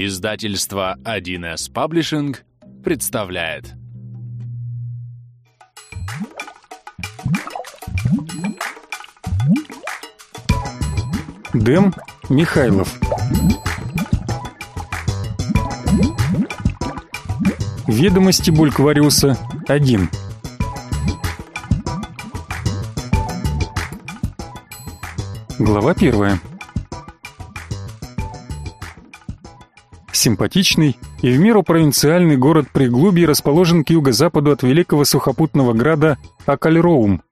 Издательство 1С Паблишинг представляет. Дэм Михайлов. Ведомости Бульквариуса 1 Глава первая Симпатичный и в меру провинциальный город Приглубий расположен к юго-западу от великого сухопутного града Акальроум.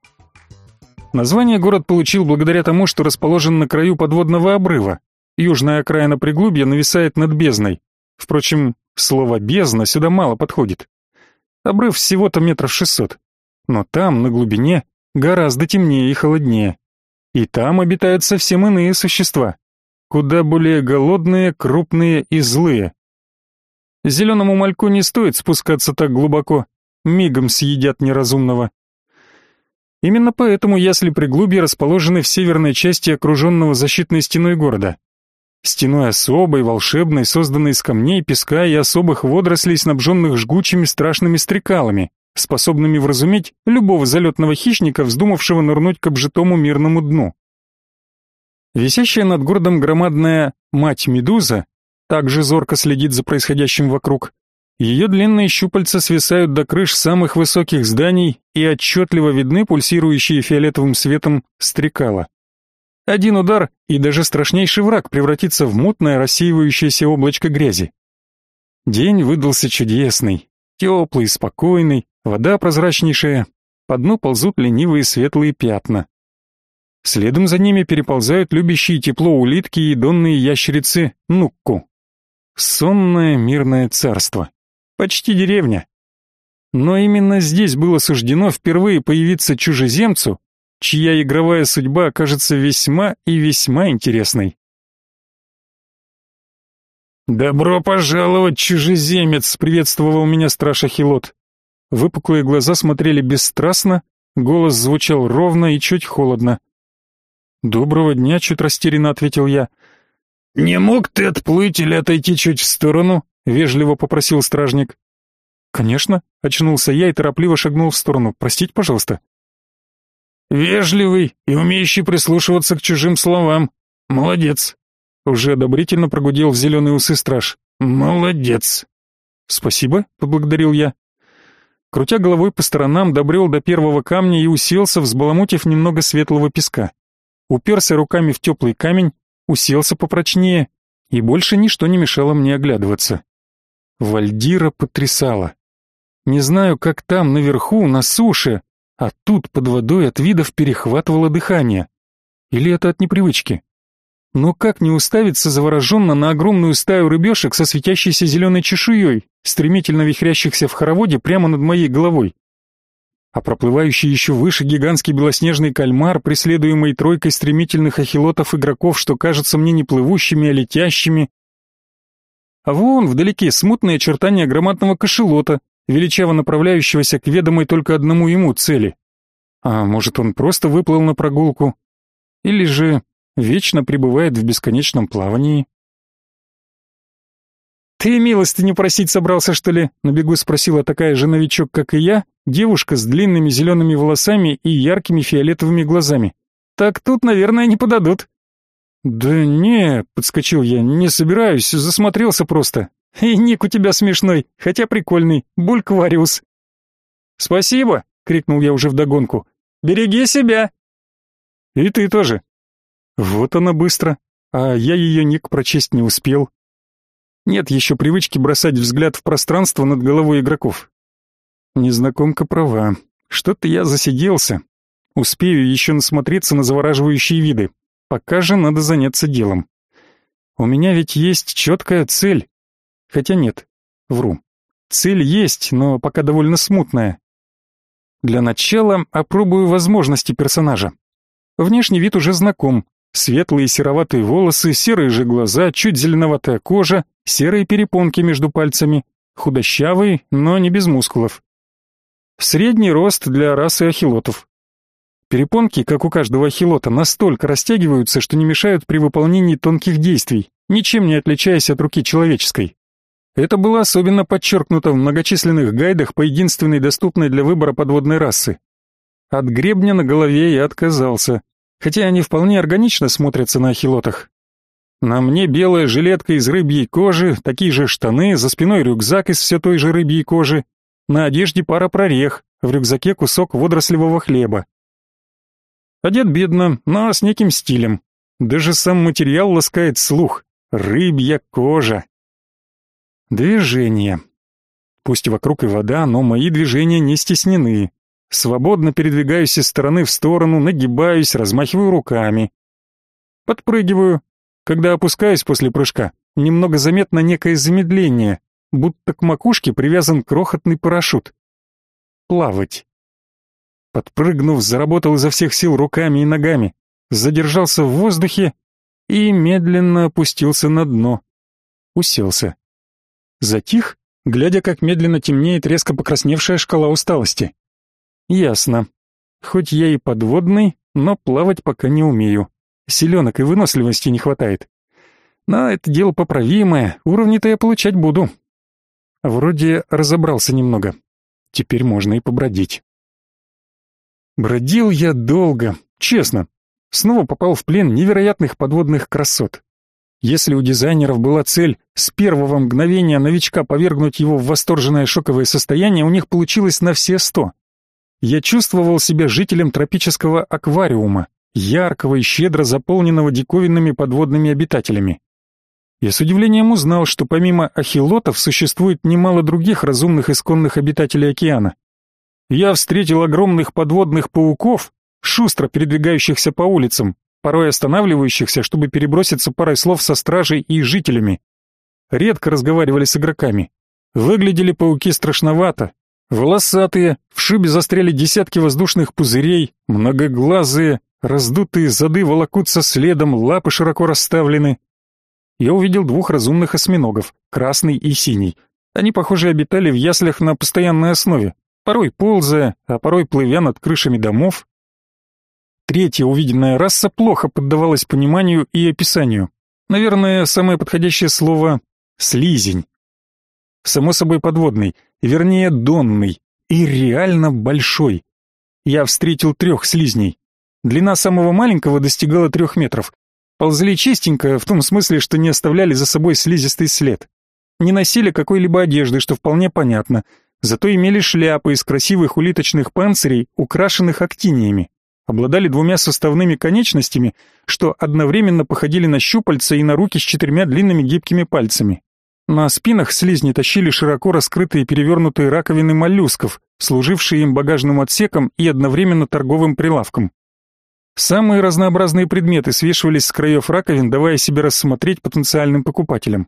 Название город получил благодаря тому, что расположен на краю подводного обрыва. Южная окраина Приглубья нависает над бездной. Впрочем, слово «бездна» сюда мало подходит. Обрыв всего-то метров шестьсот. Но там, на глубине, гораздо темнее и холоднее. И там обитают совсем иные существа куда более голодные, крупные и злые. Зеленому мальку не стоит спускаться так глубоко, мигом съедят неразумного. Именно поэтому ясли приглубья расположены в северной части окруженного защитной стеной города. Стеной особой, волшебной, созданной из камней, песка и особых водорослей, снабженных жгучими страшными стрекалами, способными вразуметь любого залетного хищника, вздумавшего нырнуть к обжитому мирному дну. Висящая над городом громадная мать-медуза также зорко следит за происходящим вокруг. Ее длинные щупальца свисают до крыш самых высоких зданий и отчетливо видны пульсирующие фиолетовым светом стрекала. Один удар, и даже страшнейший враг превратится в мутное рассеивающееся облачко грязи. День выдался чудесный, теплый, спокойный, вода прозрачнейшая, по дну ползут ленивые светлые пятна. Следом за ними переползают любящие тепло улитки и донные ящерицы Нукку. Сонное мирное царство. Почти деревня. Но именно здесь было суждено впервые появиться чужеземцу, чья игровая судьба окажется весьма и весьма интересной. «Добро пожаловать, чужеземец!» — приветствовал меня страж Ахилот. Выпуклые глаза смотрели бесстрастно, голос звучал ровно и чуть холодно. «Доброго дня», — чуть растерянно ответил я. «Не мог ты отплыть или отойти чуть в сторону?» — вежливо попросил стражник. «Конечно», — очнулся я и торопливо шагнул в сторону. «Простите, пожалуйста». «Вежливый и умеющий прислушиваться к чужим словам. Молодец», — уже одобрительно прогудел в зеленые усы страж. «Молодец». «Спасибо», — поблагодарил я. Крутя головой по сторонам, добрел до первого камня и уселся, взбаламутив немного светлого песка уперся руками в теплый камень, уселся попрочнее, и больше ничто не мешало мне оглядываться. Вальдира потрясала. Не знаю, как там, наверху, на суше, а тут под водой от видов перехватывало дыхание. Или это от непривычки? Но как не уставиться завороженно на огромную стаю рыбешек со светящейся зеленой чешуей, стремительно вихрящихся в хороводе прямо над моей головой? А проплывающий еще выше гигантский белоснежный кальмар, преследуемый тройкой стремительных ахилотов-игроков, что кажутся мне не плывущими, а летящими. А вон вдалеке смутные очертания громадного кошелота, величаво направляющегося к ведомой только одному ему цели. А может, он просто выплыл на прогулку? Или же вечно пребывает в бесконечном плавании? «Ты милости не просить собрался, что ли?» — на бегу спросила такая же новичок, как и я, девушка с длинными зелеными волосами и яркими фиолетовыми глазами. «Так тут, наверное, не подадут». «Да не», — подскочил я, — «не собираюсь, засмотрелся просто». «И ник у тебя смешной, хотя прикольный, бульквариус». «Спасибо», — крикнул я уже вдогонку. «Береги себя». «И ты тоже». Вот она быстро, а я ее ник прочесть не успел. Нет еще привычки бросать взгляд в пространство над головой игроков. Незнакомка права. Что-то я засиделся. Успею еще насмотреться на завораживающие виды. Пока же надо заняться делом. У меня ведь есть четкая цель. Хотя нет, вру. Цель есть, но пока довольно смутная. Для начала опробую возможности персонажа. Внешний вид уже знаком. Светлые сероватые волосы, серые же глаза, чуть зеленоватая кожа, серые перепонки между пальцами, худощавый, но не без мускулов. Средний рост для расы ахилотов. Перепонки, как у каждого ахилота, настолько растягиваются, что не мешают при выполнении тонких действий, ничем не отличаясь от руки человеческой. Это было особенно подчеркнуто в многочисленных гайдах по единственной доступной для выбора подводной расы. От гребня на голове я отказался, хотя они вполне органично смотрятся на ахилотах. На мне белая жилетка из рыбьей кожи, такие же штаны, за спиной рюкзак из все той же рыбьей кожи, на одежде пара прорех, в рюкзаке кусок водорослевого хлеба. Одет бедно, но с неким стилем. Даже сам материал ласкает слух. Рыбья кожа. Движение. Пусть вокруг и вода, но мои движения не стеснены. Свободно передвигаюсь из стороны в сторону, нагибаюсь, размахиваю руками. Подпрыгиваю. Когда опускаюсь после прыжка, немного заметно некое замедление, будто к макушке привязан крохотный парашют. Плавать. Подпрыгнув, заработал изо всех сил руками и ногами, задержался в воздухе и медленно опустился на дно. Уселся. Затих, глядя, как медленно темнеет резко покрасневшая шкала усталости. Ясно. Хоть я и подводный, но плавать пока не умею. Силенок и выносливости не хватает. Но это дело поправимое, уровни-то я получать буду. Вроде разобрался немного. Теперь можно и побродить. Бродил я долго, честно. Снова попал в плен невероятных подводных красот. Если у дизайнеров была цель с первого мгновения новичка повергнуть его в восторженное шоковое состояние, у них получилось на все сто. Я чувствовал себя жителем тропического аквариума, яркого и щедро заполненного диковинными подводными обитателями. Я с удивлением узнал, что помимо ахилотов существует немало других разумных исконных обитателей океана. Я встретил огромных подводных пауков, шустро передвигающихся по улицам, порой останавливающихся, чтобы переброситься парой слов со стражей и жителями. Редко разговаривали с игроками. Выглядели пауки страшновато. Волосатые, в шубе застряли десятки воздушных пузырей, многоглазые, раздутые зады волокутся следом, лапы широко расставлены. Я увидел двух разумных осьминогов, красный и синий. Они, похоже, обитали в яслях на постоянной основе, порой ползая, а порой плывя над крышами домов. Третья увиденная раса плохо поддавалась пониманию и описанию. Наверное, самое подходящее слово — слизень. Само собой подводный, вернее донный, и реально большой. Я встретил трех слизней. Длина самого маленького достигала трех метров. Ползли чистенько, в том смысле, что не оставляли за собой слизистый след. Не носили какой-либо одежды, что вполне понятно, зато имели шляпы из красивых улиточных панцирей, украшенных актиниями обладали двумя составными конечностями, что одновременно походили на щупальца и на руки с четырьмя длинными гибкими пальцами. На спинах слизни тащили широко раскрытые перевернутые раковины моллюсков, служившие им багажным отсеком и одновременно торговым прилавком. Самые разнообразные предметы свешивались с краев раковин, давая себе рассмотреть потенциальным покупателям.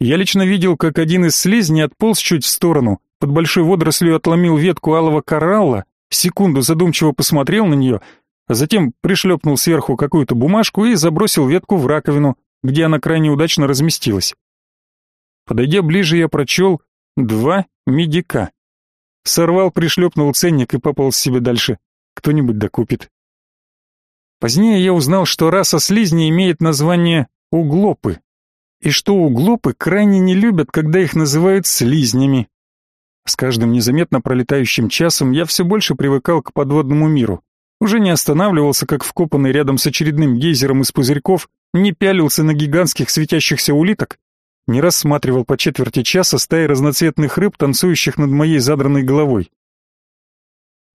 Я лично видел, как один из слизней отполз чуть в сторону, под большой водорослью отломил ветку алого коралла секунду задумчиво посмотрел на нее, а затем пришлепнул сверху какую-то бумажку и забросил ветку в раковину, где она крайне удачно разместилась. Подойдя ближе, я прочел «два медика». Сорвал, пришлепнул ценник и пополз себе дальше. Кто-нибудь докупит. Позднее я узнал, что раса слизни имеет название углопы, и что углопы крайне не любят, когда их называют слизнями. С каждым незаметно пролетающим часом я все больше привыкал к подводному миру. Уже не останавливался, как вкопанный рядом с очередным гейзером из пузырьков, не пялился на гигантских светящихся улиток, не рассматривал по четверти часа стаи разноцветных рыб, танцующих над моей задранной головой.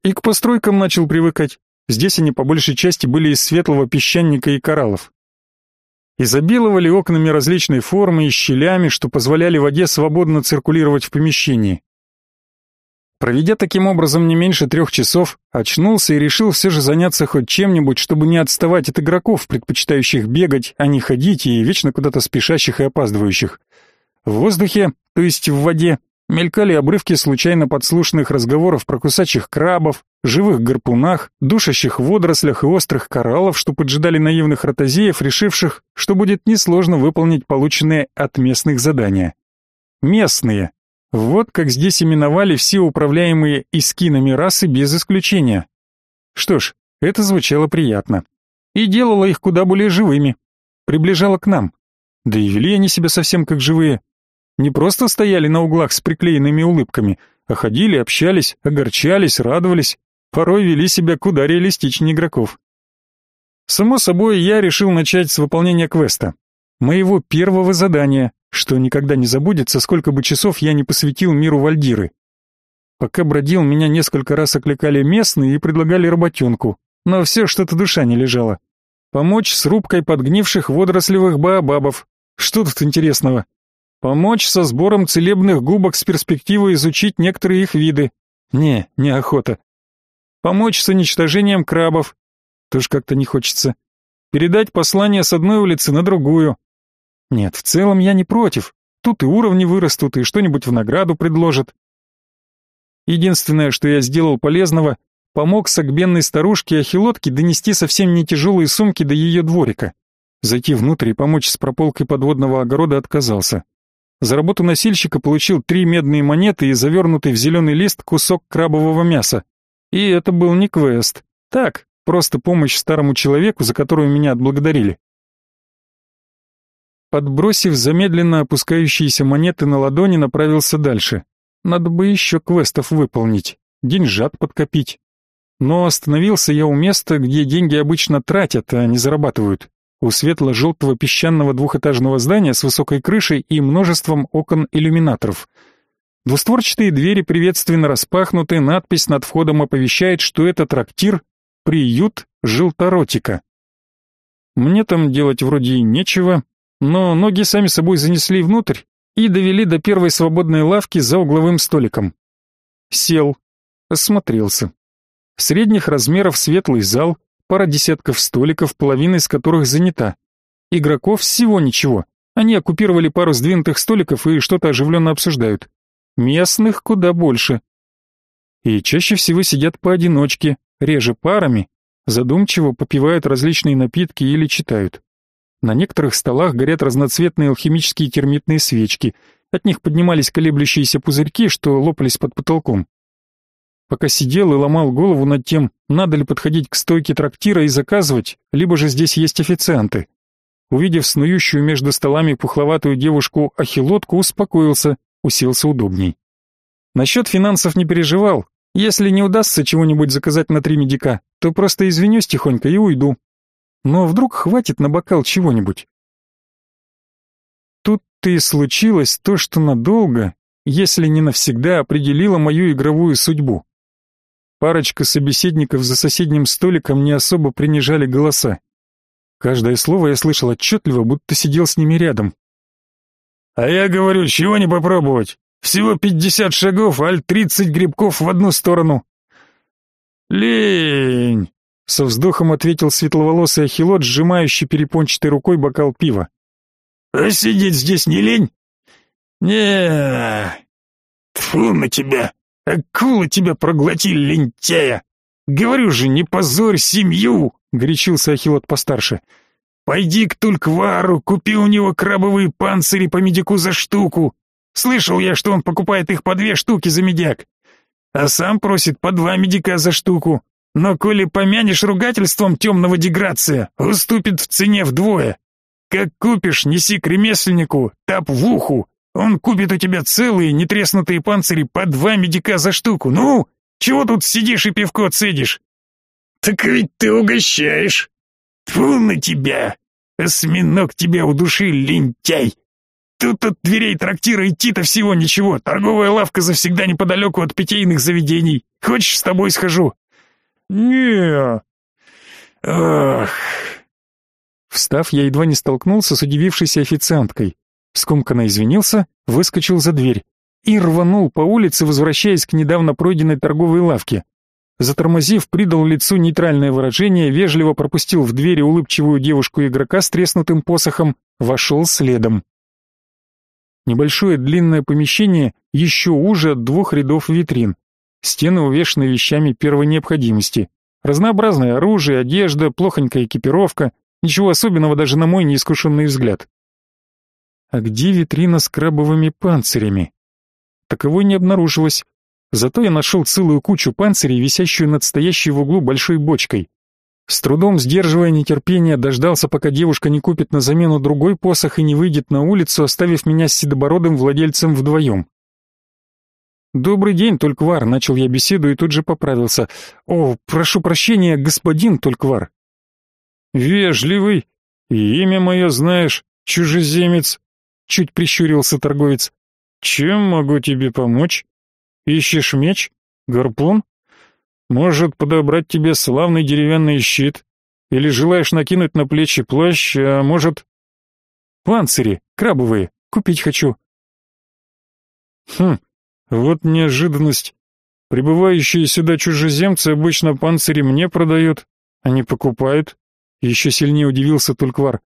И к постройкам начал привыкать. Здесь они по большей части были из светлого песчаника и кораллов. Изобиловали окнами различной формы и щелями, что позволяли воде свободно циркулировать в помещении. Проведя таким образом не меньше трех часов, очнулся и решил все же заняться хоть чем-нибудь, чтобы не отставать от игроков, предпочитающих бегать, а не ходить и вечно куда-то спешащих и опаздывающих. В воздухе, то есть в воде, мелькали обрывки случайно подслушанных разговоров про кусачих крабов, живых гарпунах, душащих водорослях и острых кораллов, что поджидали наивных ротозеев, решивших, что будет несложно выполнить полученные от местных задания. Местные, вот как здесь именовали все управляемые искинами расы без исключения. Что ж, это звучало приятно. И делало их куда более живыми. Приближало к нам. Да и вели они себя совсем как живые. Не просто стояли на углах с приклеенными улыбками, а ходили, общались, огорчались, радовались, порой вели себя куда реалистичнее игроков. Само собой, я решил начать с выполнения квеста. Моего первого задания, что никогда не забудется, сколько бы часов я не посвятил миру Вальдиры. Пока бродил, меня несколько раз окликали местные и предлагали работенку, но все что-то душа не лежала. Помочь с рубкой подгнивших водорослевых баобабов. Что тут интересного? Помочь со сбором целебных губок с перспективой изучить некоторые их виды. Не, неохота. Помочь с уничтожением крабов. Тоже как-то не хочется. Передать послание с одной улицы на другую. Нет, в целом я не против. Тут и уровни вырастут, и что-нибудь в награду предложат. Единственное, что я сделал полезного, помог согбенной старушке Ахилотке донести совсем не тяжелые сумки до ее дворика. Зайти внутрь и помочь с прополкой подводного огорода отказался. За работу носильщика получил три медные монеты и завернутый в зеленый лист кусок крабового мяса. И это был не квест. Так, просто помощь старому человеку, за которую меня отблагодарили. Подбросив замедленно опускающиеся монеты на ладони, направился дальше. Надо бы еще квестов выполнить, деньжат подкопить. Но остановился я у места, где деньги обычно тратят, а не зарабатывают. У светло-желтого песчаного двухэтажного здания с высокой крышей и множеством окон-иллюминаторов. Двустворчатые двери приветственно распахнуты, надпись над входом оповещает, что это трактир «Приют желторотика». Мне там делать вроде и нечего, но ноги сами собой занесли внутрь, и довели до первой свободной лавки за угловым столиком. Сел, осмотрелся. Средних размеров светлый зал, пара десятков столиков, половина из которых занята. Игроков всего ничего. Они оккупировали пару сдвинутых столиков и что-то оживленно обсуждают. Местных куда больше. И чаще всего сидят поодиночке, реже парами, задумчиво попивают различные напитки или читают. На некоторых столах горят разноцветные алхимические термитные свечки. От них поднимались колеблющиеся пузырьки, что лопались под потолком. Пока сидел и ломал голову над тем, надо ли подходить к стойке трактира и заказывать, либо же здесь есть официанты. Увидев снующую между столами пухловатую девушку-ахилотку, успокоился, уселся удобней. Насчет финансов не переживал. Если не удастся чего-нибудь заказать на три медика, то просто извинюсь тихонько и уйду. Но вдруг хватит на бокал чего-нибудь. Тут-то и случилось то, что надолго, если не навсегда, определило мою игровую судьбу. Парочка собеседников за соседним столиком не особо принижали голоса. Каждое слово я слышал отчетливо, будто сидел с ними рядом. «А я говорю, чего не попробовать? Всего пятьдесят шагов, аль тридцать грибков в одну сторону». «Лень!» Со вздохом ответил светловолосый ахилот, сжимающий перепончатой рукой бокал пива. «А сидеть здесь не лень?» не Тьфу на тебя! Акулы тебя проглотили, лентяя! Говорю же, не позорь семью!» — горячился ахилот постарше. «Пойди к Тульквару, купи у него крабовые панцири по медику за штуку. Слышал я, что он покупает их по две штуки за медяк. А сам просит по два медика за штуку. Но коли помянешь ругательством темного деграция, уступит в цене вдвое. Как купишь, неси к ремесленнику, тап в уху. Он купит у тебя целые нетреснутые панцири по два медика за штуку. Ну, чего тут сидишь и пивко цедишь? Так ведь ты угощаешь. Тьфу на тебя! Осьминог тебя удушил, лентяй! Тут от дверей трактира идти-то всего ничего. Торговая лавка завсегда неподалеку от питейных заведений. Хочешь, с тобой схожу? Не Ах. Встав, я едва не столкнулся с удивившейся официанткой. Скомканно извинился, выскочил за дверь и рванул по улице, возвращаясь к недавно пройденной торговой лавке. Затормозив, придал лицу нейтральное выражение, вежливо пропустил в двери улыбчивую девушку-игрока с треснутым посохом, вошел следом. Небольшое длинное помещение, еще уже от двух рядов витрин. Стены увешаны вещами первой необходимости. Разнообразное оружие, одежда, плохонькая экипировка. Ничего особенного даже на мой неискушенный взгляд. А где витрина с крабовыми панцирями? Таковой не обнаружилось. Зато я нашел целую кучу панцирей, висящую над стоящей в углу большой бочкой. С трудом сдерживая нетерпение, дождался, пока девушка не купит на замену другой посох и не выйдет на улицу, оставив меня с седобородым владельцем вдвоем. «Добрый день, Тольквар», — начал я беседу и тут же поправился. «О, прошу прощения, господин Тольквар». «Вежливый, и имя мое знаешь, чужеземец», — чуть прищурился торговец. «Чем могу тебе помочь? Ищешь меч? Гарпун? Может, подобрать тебе славный деревянный щит? Или желаешь накинуть на плечи плащ, а может...» «Панцири, крабовые, купить хочу». «Хм, вот неожиданность. Прибывающие сюда чужеземцы обычно панцири мне продают, а не покупают». Еще сильнее удивился Тульквар.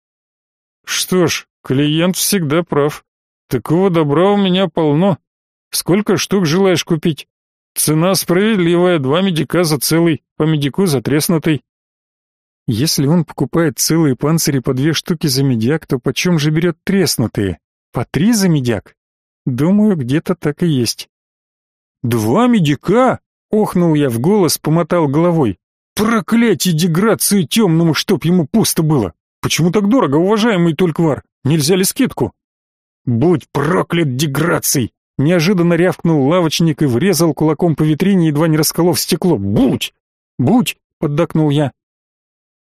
«Что ж, клиент всегда прав. Такого добра у меня полно. Сколько штук желаешь купить? Цена справедливая, два медика за целый, по медику за треснутый». Если он покупает целые панцири по две штуки за медяк, то почем же берет треснутые? По три за медяк? Думаю, где-то так и есть. «Два медика?» — охнул я в голос, помотал головой. «Проклятие деграции темному, чтоб ему пусто было! Почему так дорого, уважаемый Тольквар? Нельзя ли скидку?» «Будь проклят деграций!» Неожиданно рявкнул лавочник и врезал кулаком по витрине, едва не расколов стекло. «Будь! Будь!» — поддакнул я.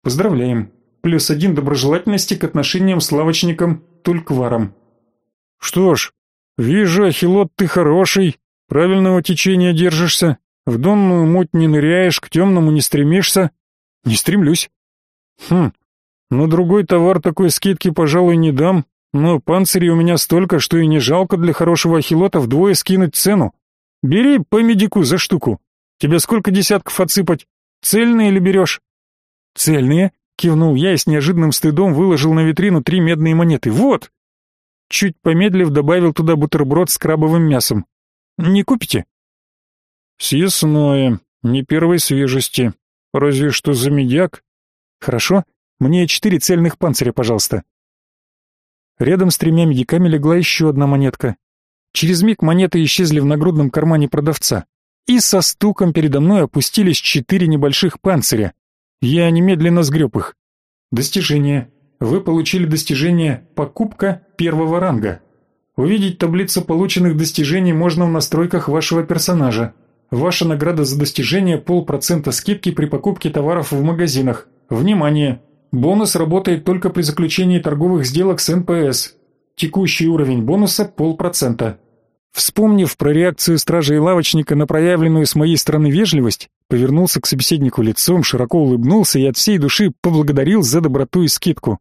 «Поздравляем. Плюс один доброжелательности к отношениям с лавочником Тулькваром». «Что ж, вижу, Ахилот, ты хороший, правильного течения держишься, в донную муть не ныряешь, к темному не стремишься». «Не стремлюсь». «Хм, на другой товар такой скидки, пожалуй, не дам, но панцирей у меня столько, что и не жалко для хорошего ахилота вдвое скинуть цену. Бери по медику за штуку. Тебе сколько десятков отсыпать? Цельные или берешь? Цельные, кивнул я и с неожиданным стыдом выложил на витрину три медные монеты. Вот. Чуть помедлив добавил туда бутерброд с крабовым мясом. Не купите? Съестное, не первой свежести. Разве что за медяк. Хорошо, мне четыре цельных панциря, пожалуйста. Рядом с тремя медиками легла еще одна монетка. Через миг монеты исчезли в нагрудном кармане продавца. И со стуком передо мной опустились четыре небольших панциря. Я немедленно сгреб их. Достижение. Вы получили достижение «Покупка первого ранга». Увидеть таблицу полученных достижений можно в настройках вашего персонажа. Ваша награда за достижение – полпроцента скидки при покупке товаров в магазинах. Внимание! Бонус работает только при заключении торговых сделок с НПС. Текущий уровень бонуса – полпроцента. Вспомнив про реакцию стража и лавочника на проявленную с моей стороны вежливость, повернулся к собеседнику лицом, широко улыбнулся и от всей души поблагодарил за доброту и скидку.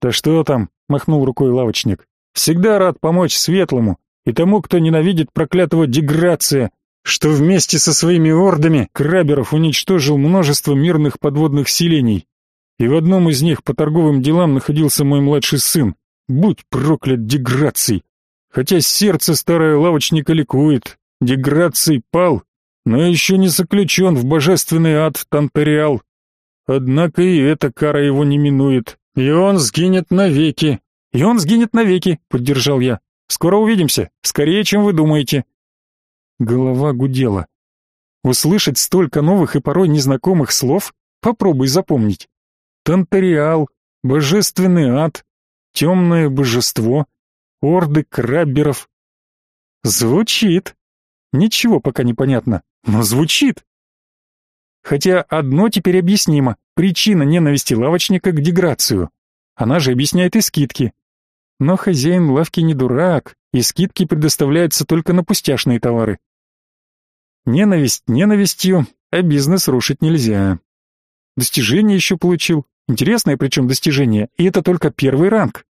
«Да что там?» – махнул рукой лавочник. «Всегда рад помочь светлому и тому, кто ненавидит проклятого деграция, что вместе со своими ордами краберов уничтожил множество мирных подводных селений и в одном из них по торговым делам находился мой младший сын. Будь проклят деграций! Хотя сердце старое лавочника ликует, деграций пал, но еще не заключен в божественный ад Тантериал. Однако и эта кара его не минует, и он сгинет навеки. И он сгинет навеки, поддержал я. Скоро увидимся, скорее, чем вы думаете. Голова гудела. Услышать столько новых и порой незнакомых слов? Попробуй запомнить. Тантериал, божественный ад, темное божество, орды крабберов. Звучит. Ничего пока не понятно, но звучит. Хотя одно теперь объяснимо. Причина ненависти лавочника к деграцию. Она же объясняет и скидки. Но хозяин лавки не дурак, и скидки предоставляются только на пустяшные товары. Ненависть ненавистью, а бизнес рушить нельзя. Достижение еще получил. Интересное причем достижение, и это только первый ранг.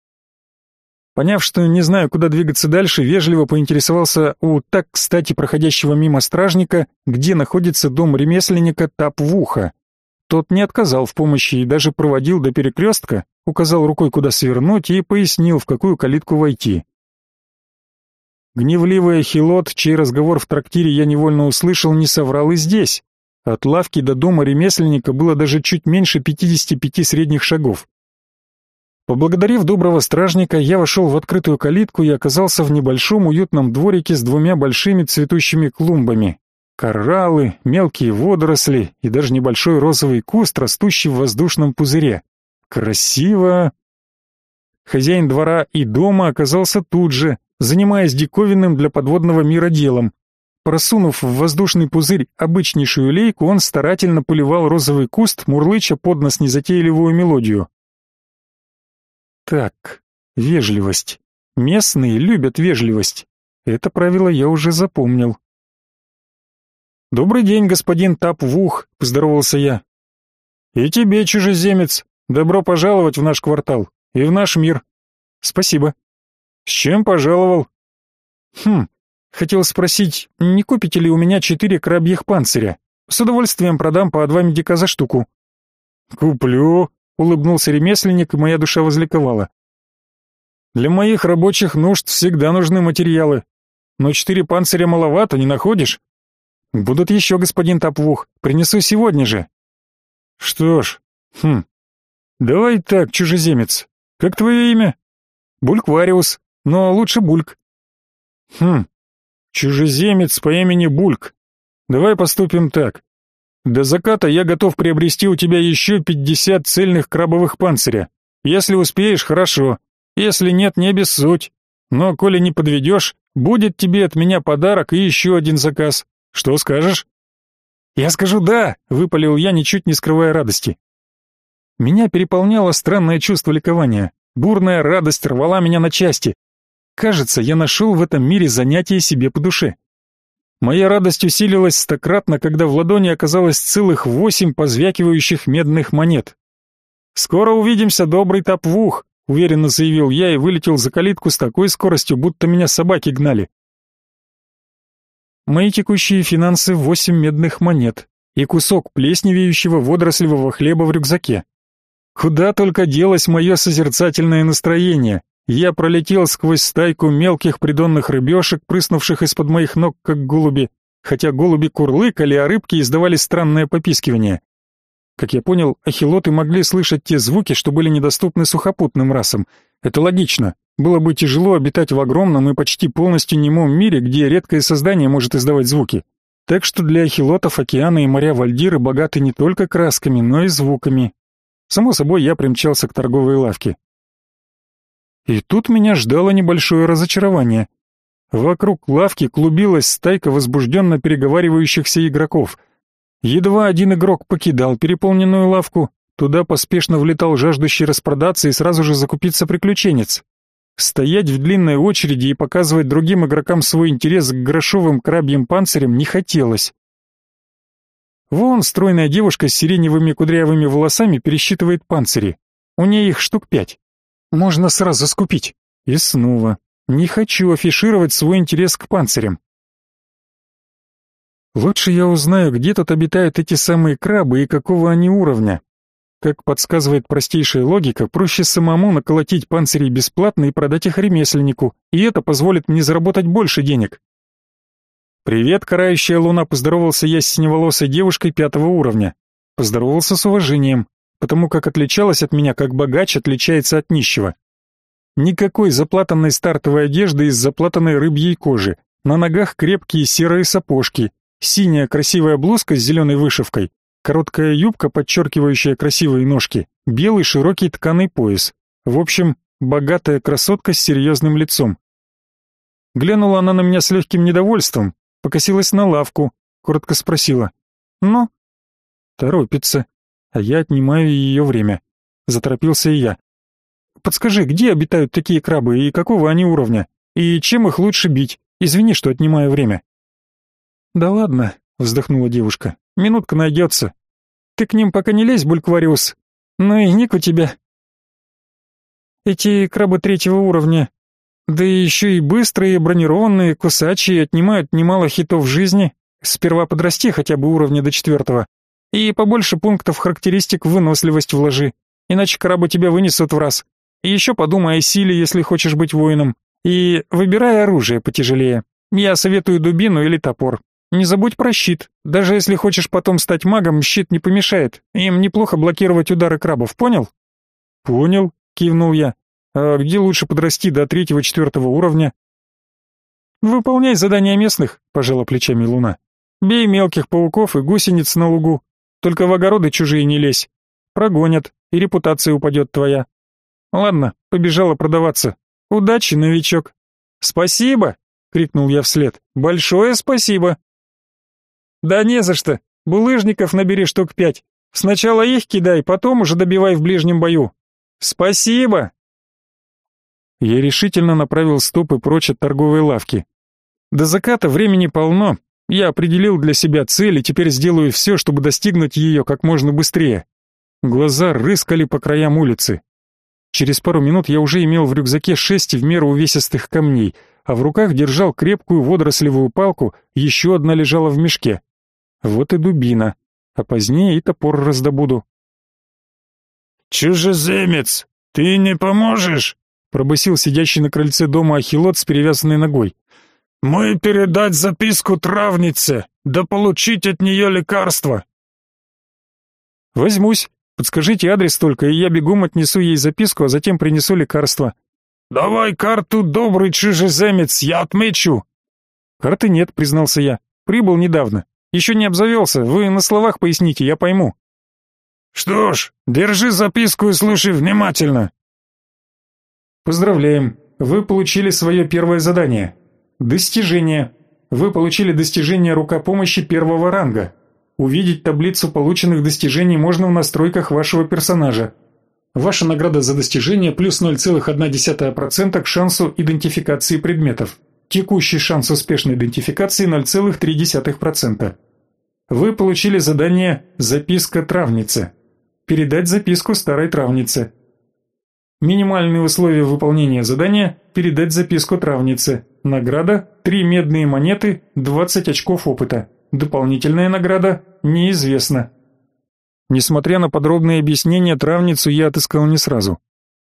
Поняв, что не знаю, куда двигаться дальше, вежливо поинтересовался у так кстати проходящего мимо стражника, где находится дом ремесленника Тапвуха. Тот не отказал в помощи и даже проводил до перекрестка, указал рукой, куда свернуть, и пояснил, в какую калитку войти. Гневливый Ахилот, чей разговор в трактире я невольно услышал, не соврал и здесь. От лавки до дома ремесленника было даже чуть меньше 55 средних шагов. Поблагодарив доброго стражника, я вошел в открытую калитку и оказался в небольшом уютном дворике с двумя большими цветущими клумбами. кораллы, мелкие водоросли и даже небольшой розовый куст, растущий в воздушном пузыре. Красиво. Хозяин двора и дома оказался тут же, занимаясь диковинным для подводного мира делом. Просунув в воздушный пузырь обычнейшую лейку, он старательно поливал розовый куст, мурлыча под нос незатейливую мелодию. Так, вежливость. Местные любят вежливость. Это правило я уже запомнил. «Добрый день, господин Тапвух», — поздоровался я. «И тебе, чужеземец, добро пожаловать в наш квартал и в наш мир». «Спасибо». «С чем пожаловал?» «Хм, хотел спросить, не купите ли у меня четыре крабьих панциря? С удовольствием продам по два медика за штуку». «Куплю», — улыбнулся ремесленник, и моя душа возликовала. «Для моих рабочих нужд всегда нужны материалы. Но четыре панциря маловато, не находишь?» Будут еще, господин Тапвух. Принесу сегодня же. Что ж, хм. Давай так, чужеземец. Как твое имя? Бульквариус, но лучше Бульк. Хм. Чужеземец по имени Бульк. Давай поступим так. До заката я готов приобрести у тебя еще пятьдесят цельных крабовых панциря. Если успеешь, хорошо. Если нет, не обессудь. Но коли не подведешь, будет тебе от меня подарок и еще один заказ. Что скажешь? Я скажу да, выпалил я, ничуть не скрывая радости. Меня переполняло странное чувство ликования. Бурная радость рвала меня на части. Кажется, я нашел в этом мире занятие себе по душе. Моя радость усилилась стократно, когда в ладони оказалось целых восемь позвякивающих медных монет. «Скоро увидимся, добрый тапвух», — уверенно заявил я и вылетел за калитку с такой скоростью, будто меня собаки гнали. Мои текущие финансы — восемь медных монет и кусок плесневеющего водорослевого хлеба в рюкзаке. Куда только делось мое созерцательное настроение. Я пролетел сквозь стайку мелких придонных рыбешек, прыснувших из-под моих ног, как голуби, хотя голуби курлыкали, а рыбки издавали странное попискивание. Как я понял, ахилоты могли слышать те звуки, что были недоступны сухопутным расам. Это логично. Было бы тяжело обитать в огромном и почти полностью немом мире, где редкое создание может издавать звуки. Так что для ахилотов океаны и моря Вальдиры богаты не только красками, но и звуками. Само собой, я примчался к торговой лавке. И тут меня ждало небольшое разочарование. Вокруг лавки клубилась стайка возбужденно переговаривающихся игроков. Едва один игрок покидал переполненную лавку, туда поспешно влетал жаждущий распродаться и сразу же закупиться приключенец. Стоять в длинной очереди и показывать другим игрокам свой интерес к грошовым крабьим панцирям не хотелось. Вон стройная девушка с сиреневыми кудрявыми волосами пересчитывает панцири. У нее их штук пять. Можно сразу скупить. И снова. Не хочу афишировать свой интерес к панцирям. Лучше я узнаю, где тут обитают эти самые крабы и какого они уровня. Как подсказывает простейшая логика, проще самому наколотить панцири бесплатно и продать их ремесленнику, и это позволит мне заработать больше денег. «Привет, карающая луна», — поздоровался я с синеволосой девушкой пятого уровня. Поздоровался с уважением, потому как отличалась от меня, как богач отличается от нищего. Никакой заплатанной стартовой одежды из заплатанной рыбьей кожи, на ногах крепкие серые сапожки, синяя красивая блузка с зеленой вышивкой, Короткая юбка, подчеркивающая красивые ножки, белый широкий тканый пояс. В общем, богатая красотка с серьезным лицом. Глянула она на меня с легким недовольством, покосилась на лавку, коротко спросила. «Ну?» «Торопится, а я отнимаю ее время». Заторопился и я. «Подскажи, где обитают такие крабы и какого они уровня? И чем их лучше бить? Извини, что отнимаю время». «Да ладно», — вздохнула девушка. Минутка найдется. Ты к ним пока не лезь, Бульквариус. Ну и ник у тебя. Эти крабы третьего уровня, да еще и быстрые, бронированные, кусачие, отнимают немало хитов жизни. Сперва подрасти хотя бы уровня до четвертого. И побольше пунктов характеристик выносливость вложи, иначе крабы тебя вынесут в раз. И еще подумай о силе, если хочешь быть воином. И выбирай оружие потяжелее. Я советую дубину или топор. Не забудь про щит. Даже если хочешь потом стать магом, щит не помешает. Им неплохо блокировать удары крабов, понял? Понял, кивнул я. А где лучше подрасти до третьего-четвертого уровня? Выполняй задания местных, пожала плечами Луна. Бей мелких пауков и гусениц на лугу. Только в огороды чужие не лезь. Прогонят, и репутация упадет твоя. Ладно, побежала продаваться. Удачи, новичок. Спасибо, крикнул я вслед. Большое спасибо. Да не за что. Булыжников набери штук пять. Сначала их кидай, потом уже добивай в ближнем бою. Спасибо. Я решительно направил стопы прочь от торговой лавки. До заката времени полно. Я определил для себя цель и теперь сделаю все, чтобы достигнуть ее как можно быстрее. Глаза рыскали по краям улицы. Через пару минут я уже имел в рюкзаке шесть в меру увесистых камней, а в руках держал крепкую водорослевую палку, еще одна лежала в мешке. Вот и дубина, а позднее и топор раздобуду. «Чужеземец, ты не поможешь?» пробасил сидящий на крыльце дома ахилот с перевязанной ногой. «Мы передать записку травнице, да получить от нее лекарство». «Возьмусь. Подскажите адрес только, и я бегом отнесу ей записку, а затем принесу лекарство». «Давай карту, добрый чужеземец, я отмечу». «Карты нет», — признался я. «Прибыл недавно. Еще не обзавелся. Вы на словах поясните, я пойму». «Что ж, держи записку и слушай внимательно». Поздравляем. Вы получили свое первое задание. Достижение. Вы получили достижение рука помощи первого ранга. Увидеть таблицу полученных достижений можно в настройках вашего персонажа. Ваша награда за достижение плюс 0,1% к шансу идентификации предметов. Текущий шанс успешной идентификации 0,3%. Вы получили задание «Записка травницы». Передать записку старой травнице. Минимальные условия выполнения задания – передать записку травнице. Награда – 3 медные монеты, 20 очков опыта. Дополнительная награда – неизвестна. Несмотря на подробные объяснения, травницу я отыскал не сразу.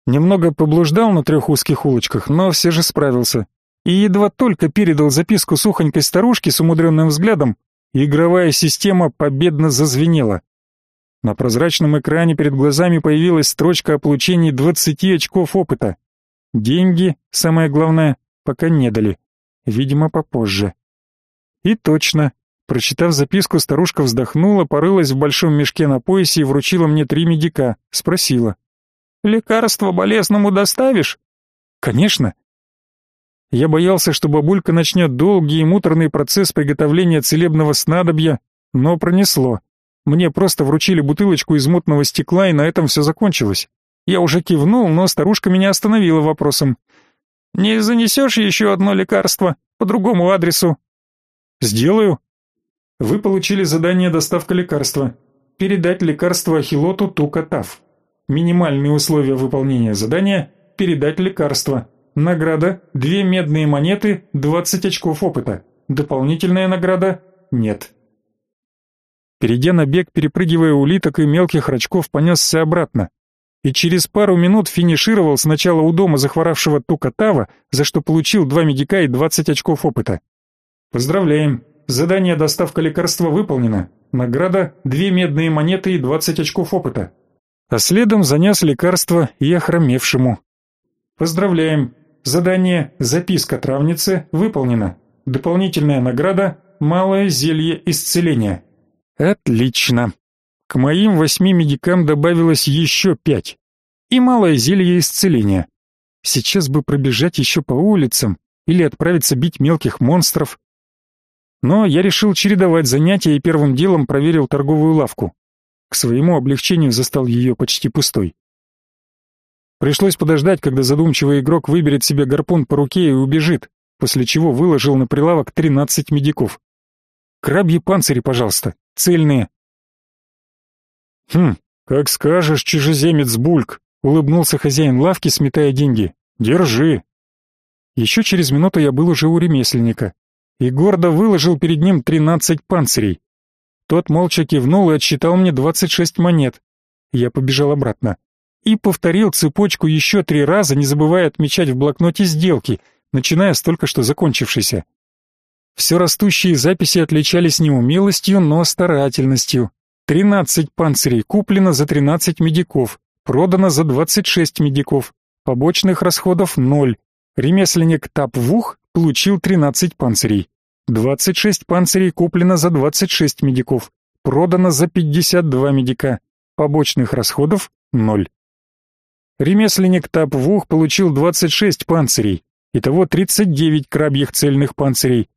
Немного поблуждал на трех узких улочках, но все же справился. И едва только передал записку сухонькой старушке с умудренным взглядом, игровая система победно зазвенела. На прозрачном экране перед глазами появилась строчка о получении 20 очков опыта. Деньги, самое главное, пока не дали. Видимо, попозже. И точно. Прочитав записку, старушка вздохнула, порылась в большом мешке на поясе и вручила мне три медика. Спросила. «Лекарство болезному доставишь?» «Конечно». Я боялся, что бабулька начнет долгий и муторный процесс приготовления целебного снадобья, но пронесло. Мне просто вручили бутылочку из мутного стекла, и на этом все закончилось. Я уже кивнул, но старушка меня остановила вопросом. «Не занесешь еще одно лекарство по другому адресу?» «Сделаю». Вы получили задание «Доставка лекарства». Передать лекарство Ахилоту Тукатав. Минимальные условия выполнения задания – передать лекарство. Награда – две медные монеты, 20 очков опыта. Дополнительная награда – нет. Перейдя на бег, перепрыгивая улиток и мелких рачков, понесся обратно. И через пару минут финишировал сначала у дома захворавшего Тукатава, за что получил два медика и 20 очков опыта. Поздравляем! Задание «Доставка лекарства» выполнено. Награда – две медные монеты и 20 очков опыта. А следом занес лекарство и охромевшему. Поздравляем! Задание «Записка травницы» выполнено. Дополнительная награда – малое зелье исцеления. Отлично. К моим восьми медикам добавилось еще пять. И малое зелье исцеления. Сейчас бы пробежать еще по улицам или отправиться бить мелких монстров. Но я решил чередовать занятия и первым делом проверил торговую лавку. К своему облегчению застал ее почти пустой. Пришлось подождать, когда задумчивый игрок выберет себе гарпун по руке и убежит, после чего выложил на прилавок 13 медиков. Крабьи панцири, пожалуйста. Цельные. Хм, как скажешь, чужеземец Бульк, улыбнулся хозяин лавки, сметая деньги. Держи. Еще через минуту я был уже у ремесленника и гордо выложил перед ним тринадцать панцирей. Тот молча кивнул и отсчитал мне двадцать шесть монет. Я побежал обратно и повторил цепочку еще три раза, не забывая отмечать в блокноте сделки, начиная с только что закончившейся. Все растущие записи отличались не умелостью, но старательностью. Тринадцать панцирей куплено за тринадцать медиков, продано за двадцать шесть медиков, побочных расходов ноль. Ремесленник Тапвух получил тринадцать панцирей. 26 панцирей куплено за 26 медиков, продано за 52 медика. Побочных расходов – 0. Ремесленник Тапвух получил 26 панцирей, итого 39 крабьих цельных панцирей.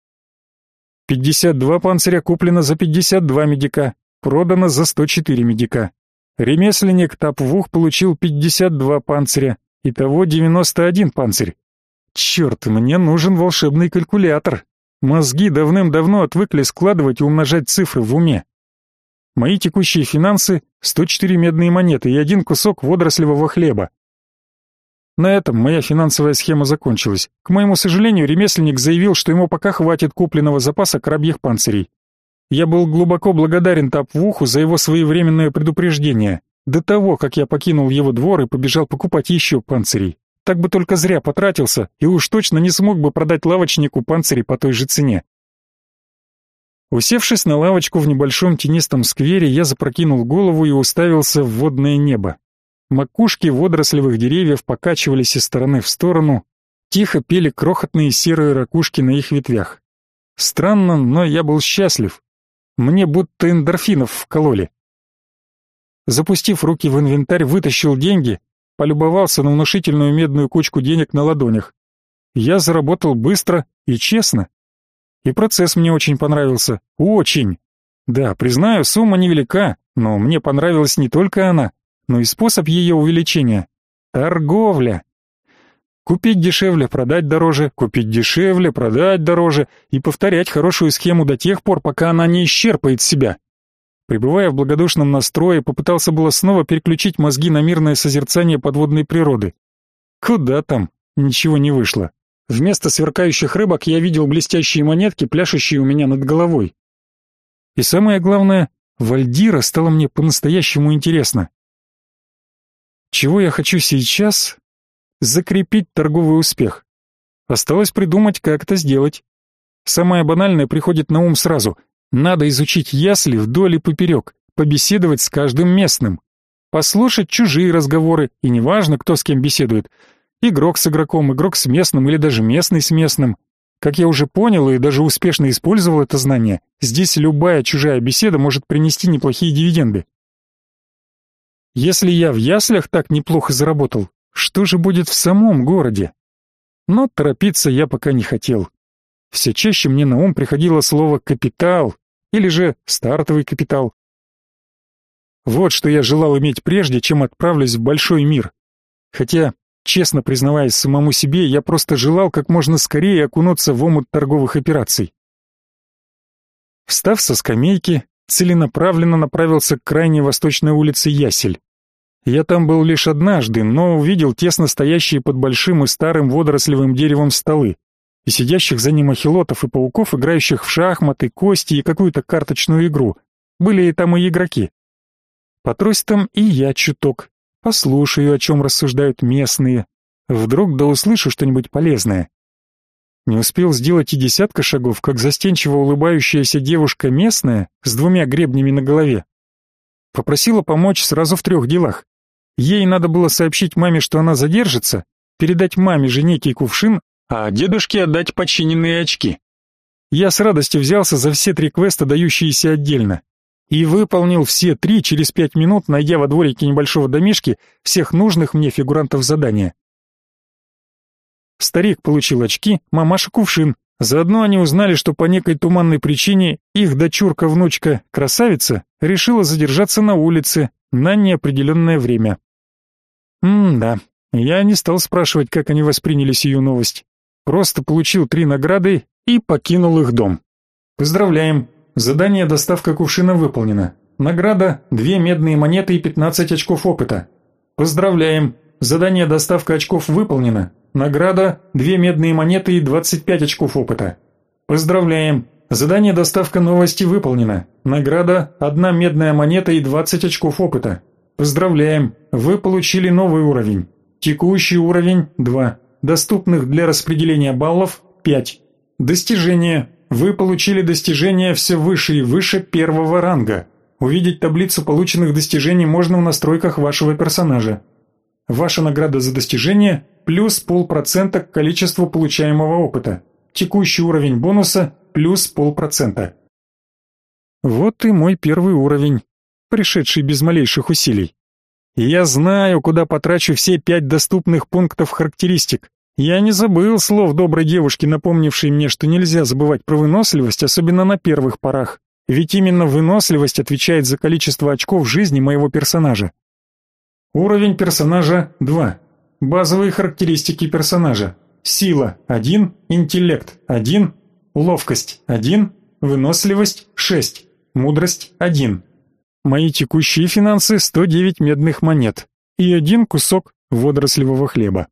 52 панциря куплено за 52 медика, продано за 104 медика. Ремесленник Тапвух получил 52 панциря, итого 91 панцирь. Черт, мне нужен волшебный калькулятор. Мозги давным-давно отвыкли складывать и умножать цифры в уме. Мои текущие финансы — 104 медные монеты и один кусок водорослевого хлеба. На этом моя финансовая схема закончилась. К моему сожалению, ремесленник заявил, что ему пока хватит купленного запаса крабьих панцирей. Я был глубоко благодарен Тапвуху за его своевременное предупреждение, до того, как я покинул его двор и побежал покупать еще панцирей. Так бы только зря потратился, и уж точно не смог бы продать лавочнику панцири по той же цене. Усевшись на лавочку в небольшом тенистом сквере, я запрокинул голову и уставился в водное небо. Макушки водорослевых деревьев покачивались из стороны в сторону, тихо пели крохотные серые ракушки на их ветвях. Странно, но я был счастлив. Мне будто эндорфинов вкололи. Запустив руки в инвентарь, вытащил деньги, полюбовался на внушительную медную кучку денег на ладонях. Я заработал быстро и честно. И процесс мне очень понравился. Очень. Да, признаю, сумма невелика, но мне понравилась не только она, но и способ ее увеличения. Торговля. Купить дешевле, продать дороже, купить дешевле, продать дороже и повторять хорошую схему до тех пор, пока она не исчерпает себя. Пребывая в благодушном настрое, попытался было снова переключить мозги на мирное созерцание подводной природы. Куда там? Ничего не вышло. Вместо сверкающих рыбок я видел блестящие монетки, пляшущие у меня над головой. И самое главное, Вальдира стало мне по-настоящему интересно. Чего я хочу сейчас? Закрепить торговый успех. Осталось придумать, как это сделать. Самое банальное приходит на ум сразу. Надо изучить ясли вдоль и поперек, побеседовать с каждым местным, послушать чужие разговоры, и неважно, кто с кем беседует, Игрок с игроком, игрок с местным или даже местный с местным. Как я уже понял и даже успешно использовал это знание, здесь любая чужая беседа может принести неплохие дивиденды. Если я в яслях так неплохо заработал, что же будет в самом городе? Но торопиться я пока не хотел. Все чаще мне на ум приходило слово «капитал» или же «стартовый капитал». Вот что я желал иметь прежде, чем отправлюсь в большой мир. Хотя Честно признаваясь самому себе, я просто желал как можно скорее окунуться в омут торговых операций. Встав со скамейки, целенаправленно направился к крайней восточной улице Ясель. Я там был лишь однажды, но увидел тесно стоящие под большим и старым водорослевым деревом столы и сидящих за ним ахилотов и пауков, играющих в шахматы, кости и какую-то карточную игру. Были и там и игроки. Потрусь там и я чуток, Послушаю, о чем рассуждают местные. Вдруг да услышу что-нибудь полезное. Не успел сделать и десятка шагов, как застенчиво улыбающаяся девушка местная с двумя гребнями на голове попросила помочь сразу в трех делах. Ей надо было сообщить маме, что она задержится, передать маме же некий кувшин, а дедушке отдать починенные очки. Я с радостью взялся за все три квеста, дающиеся отдельно и выполнил все три через пять минут, найдя во дворике небольшого домишки всех нужных мне фигурантов задания. Старик получил очки, мамаша кувшин. Заодно они узнали, что по некой туманной причине их дочурка-внучка, красавица, решила задержаться на улице на неопределенное время. М-да, я не стал спрашивать, как они восприняли сию новость. Просто получил три награды и покинул их дом. Поздравляем, Задание «Доставка кувшина» выполнено. Награда – две медные монеты и 15 очков опыта. Поздравляем! Задание «Доставка очков» выполнено. Награда – две медные монеты и 25 очков опыта. Поздравляем! Задание «Доставка новости» выполнено. Награда – одна медная монета и 20 очков опыта. Поздравляем! Вы получили новый уровень. Текущий уровень – 2. Доступных для распределения баллов – 5. Достижение вы получили достижения все выше и выше первого ранга. Увидеть таблицу полученных достижений можно в настройках вашего персонажа. Ваша награда за достижение плюс полпроцента к количеству получаемого опыта. Текущий уровень бонуса плюс полпроцента. Вот и мой первый уровень, пришедший без малейших усилий. Я знаю, куда потрачу все пять доступных пунктов характеристик. Я не забыл слов доброй девушки, напомнившей мне, что нельзя забывать про выносливость, особенно на первых порах. Ведь именно выносливость отвечает за количество очков жизни моего персонажа. Уровень персонажа 2. Базовые характеристики персонажа. Сила 1, интеллект 1, ловкость 1, выносливость 6, мудрость 1. Мои текущие финансы 109 медных монет и один кусок водорослевого хлеба.